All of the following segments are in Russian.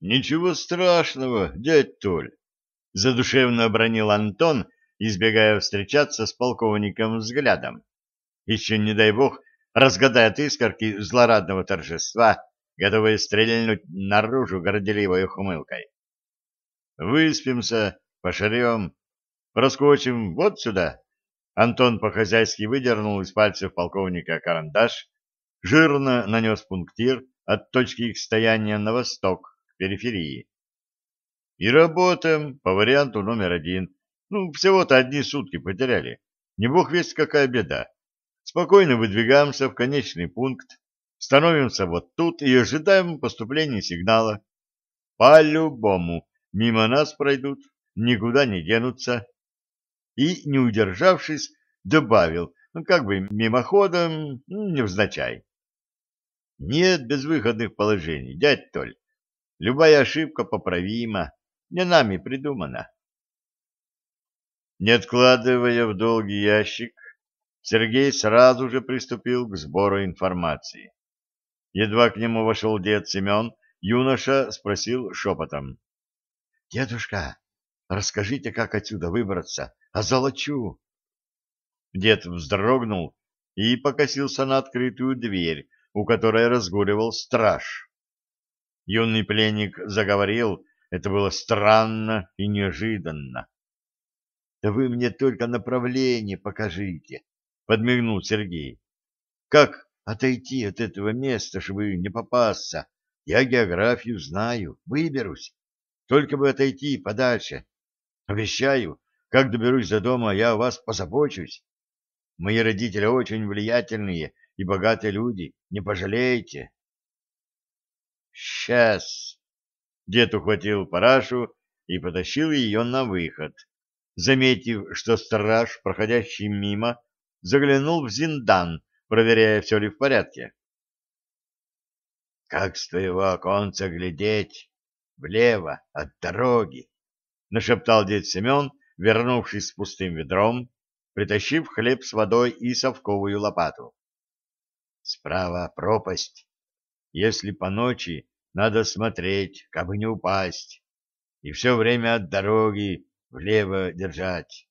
Ничего страшного, дядь Толь, — задушевно обронил Антон, избегая встречаться с полковником взглядом. Еще, не дай бог, разгадает искорки злорадного торжества, готовые стрельнуть наружу горделивой ухмылкой. Выспимся, пошарем, проскочим вот сюда. Антон по-хозяйски выдернул из пальцев полковника карандаш, жирно нанес пунктир от точки их стояния на восток, периферии. И работаем по варианту номер один. Ну, всего-то одни сутки потеряли. Не бог весть, какая беда. Спокойно выдвигаемся в конечный пункт, становимся вот тут и ожидаем поступления сигнала. По-любому мимо нас пройдут, никуда не денутся. И, не удержавшись, добавил, ну, как бы мимоходом, ну, невзначай. Нет безвыходных положений, дядь Толь. Любая ошибка поправима, не нами придумана. Не откладывая в долгий ящик, Сергей сразу же приступил к сбору информации. Едва к нему вошел дед Семен, юноша спросил шепотом. — Дедушка, расскажите, как отсюда выбраться, а золочу. Дед вздрогнул и покосился на открытую дверь, у которой разгуливал страж. Юный пленник заговорил, это было странно и неожиданно. — Да вы мне только направление покажите, — подмигнул Сергей. — Как отойти от этого места, чтобы не попасться? Я географию знаю, выберусь. Только бы отойти подальше. Обещаю, как доберусь до дома, я о вас позабочусь. Мои родители очень влиятельные и богатые люди, не пожалеете. Сейчас. Дед ухватил парашу и потащил ее на выход. Заметив, что страж, проходящий мимо, заглянул в Зиндан, проверяя, все ли в порядке. — Как с твоего оконца глядеть? Влево, от дороги, — нашептал дед Семен, вернувшись с пустым ведром, притащив хлеб с водой и совковую лопату. Справа пропасть. Если по ночи, надо смотреть, как бы не упасть. И все время от дороги влево держать.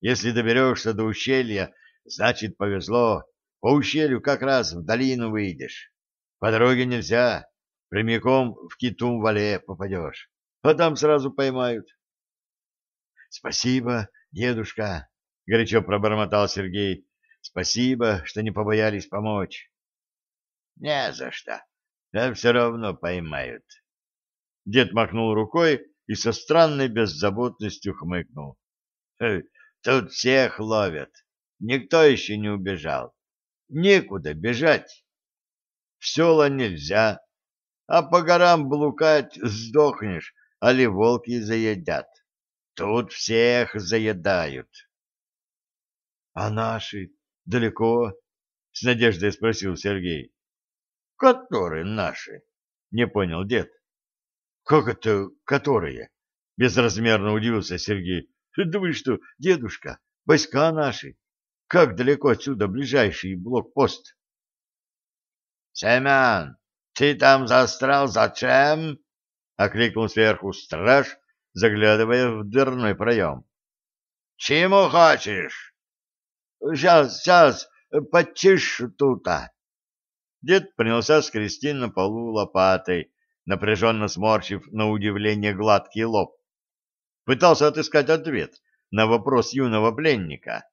Если доберешься до ущелья, значит, повезло. По ущелью как раз в долину выйдешь. По дороге нельзя. Прямиком в Китум-Вале попадешь. А там сразу поймают. — Спасибо, дедушка, — горячо пробормотал Сергей. — Спасибо, что не побоялись помочь. — Не за что. Да все равно поймают. Дед махнул рукой и со странной беззаботностью хмыкнул. — Тут всех ловят. Никто еще не убежал. Некуда бежать. В села нельзя, а по горам блукать сдохнешь, али волки заедят. Тут всех заедают. — А наши далеко? — с надеждой спросил Сергей. — Которые наши? — не понял дед. — Как это которые? — безразмерно удивился Сергей. — Да вы что, дедушка, войска наши. Как далеко отсюда ближайший блокпост? — Семен, ты там застрял зачем? — окликнул сверху страж, заглядывая в дверной проем. — Чему хочешь? — Сейчас, сейчас, подчищу тута. Дед принялся скрести на полу лопатой, напряженно сморщив на удивление гладкий лоб. Пытался отыскать ответ на вопрос юного пленника.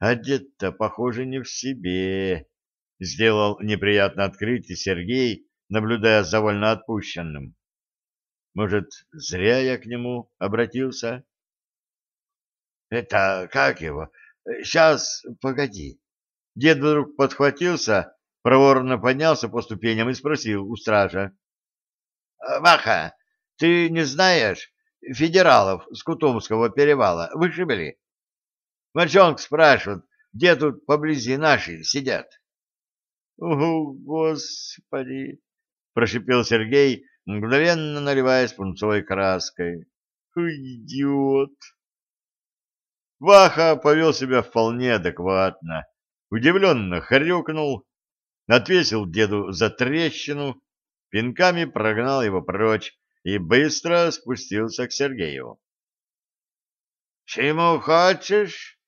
А дед-то, похоже, не в себе, — сделал неприятно открытие Сергей, наблюдая за вольно отпущенным. Может, зря я к нему обратился? — Это как его? Сейчас, погоди. Дед вдруг подхватился, проворно поднялся по ступеням и спросил у стража. — Маха, ты не знаешь федералов с Кутумского перевала вышибли? Мальчонок спрашивают, где тут поблизи наши сидят. — О, Господи! — прошипел Сергей, мгновенно наливаясь пунцовой краской. «Идиот!» Ваха повел себя вполне адекватно, удивленно хрюкнул, отвесил деду за трещину, пинками прогнал его прочь и быстро спустился к Сергею. «Чему хочешь?»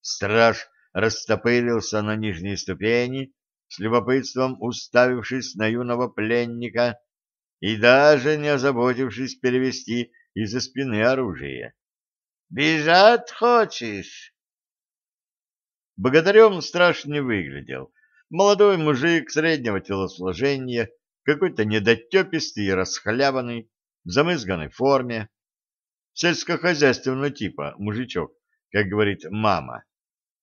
Страж растопырился на нижней ступени, с любопытством уставившись на юного пленника и даже не озаботившись перевести из-за спины оружие. «Бежать хочешь?» Богатырем страж не выглядел. Молодой мужик среднего телосложения, какой-то недотепистый и расхлябанный, в замызганной форме, сельскохозяйственного типа мужичок, как говорит мама.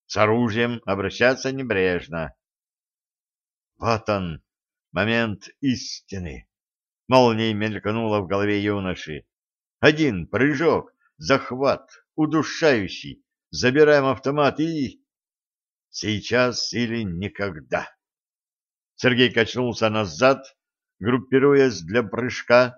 С оружием обращаться небрежно. Вот он, момент истины. Молнией мелькнула в голове юноши. Один прыжок, захват, удушающий, забираем автомат и... Сейчас или никогда. Сергей качнулся назад, группируясь для прыжка,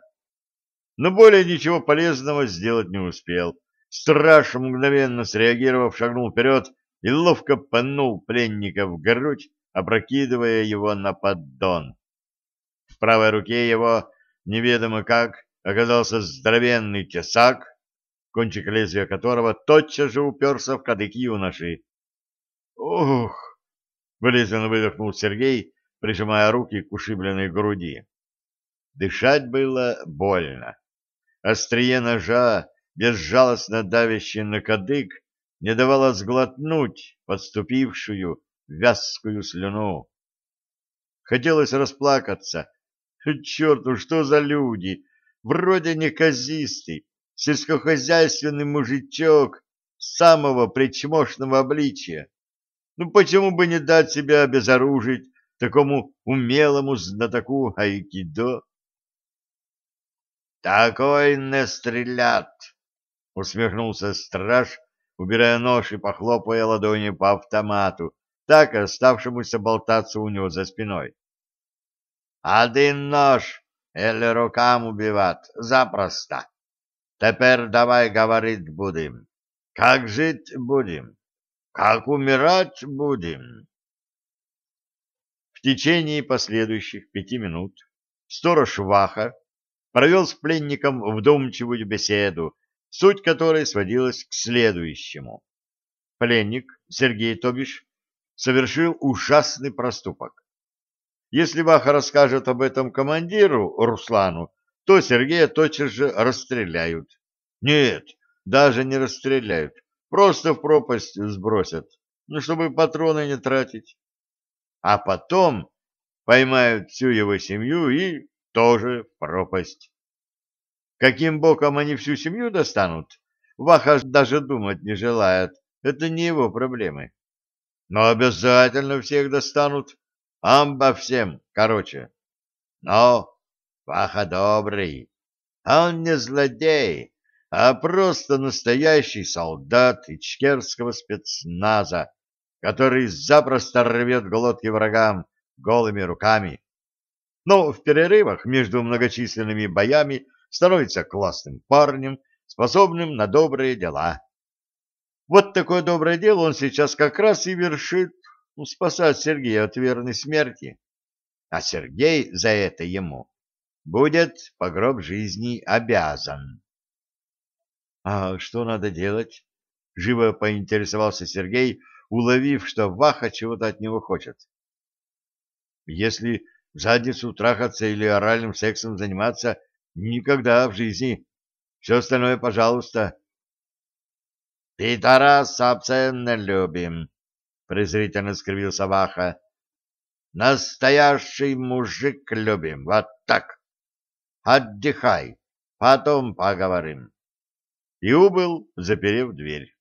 но более ничего полезного сделать не успел. Страж, мгновенно среагировав, шагнул вперед и ловко панул пленника в грудь, опрокидывая его на поддон. В правой руке его, неведомо как, оказался здоровенный тесак, кончик лезвия которого тотчас же уперся в кадык юноши. «Ух!» — болезненно выдохнул Сергей, прижимая руки к ушибленной груди. Дышать было больно. Острие ножа, безжалостно давящее на кадык, не давало сглотнуть подступившую вязкую слюну. Хотелось расплакаться. Черт, ну что за люди! Вроде неказистый, сельскохозяйственный мужичок самого причмошного обличия. Ну почему бы не дать себя обезоружить такому умелому знатоку айкидо? Такой не стрелят, усмехнулся страж, убирая нож и похлопывая ладонью по автомату, так оставшемуся болтаться у него за спиной. Один нож или рукам убивать запросто. Теперь давай говорить будем. Как жить будем? Как умирать будем? В течение последующих пяти минут сторож Ваха провел с пленником вдумчивую беседу, суть которой сводилась к следующему. Пленник, Сергей Тобиш, совершил ужасный проступок. Если Ваха расскажет об этом командиру Руслану, то Сергея тотчас же расстреляют. Нет, даже не расстреляют, просто в пропасть сбросят, ну, чтобы патроны не тратить. А потом поймают всю его семью и тоже в пропасть. Каким боком они всю семью достанут, Ваха даже думать не желает, это не его проблемы. Но обязательно всех достанут, амба всем, короче. Но Ваха добрый, он не злодей, а просто настоящий солдат ичкерского спецназа, который запросто рвет глотки врагам голыми руками но в перерывах между многочисленными боями становится классным парнем, способным на добрые дела. Вот такое доброе дело он сейчас как раз и вершит, ну, спасать Сергея от верной смерти. А Сергей за это ему будет по гроб жизни обязан. — А что надо делать? — живо поинтересовался Сергей, уловив, что Ваха чего-то от него хочет. — Если в задницу трахаться или оральным сексом заниматься никогда в жизни. Все остальное, пожалуйста. — Питарас обценно любим, — презрительно скривился Ваха. — Настоящий мужик любим, вот так. Отдыхай, потом поговорим. И убыл, заперев дверь.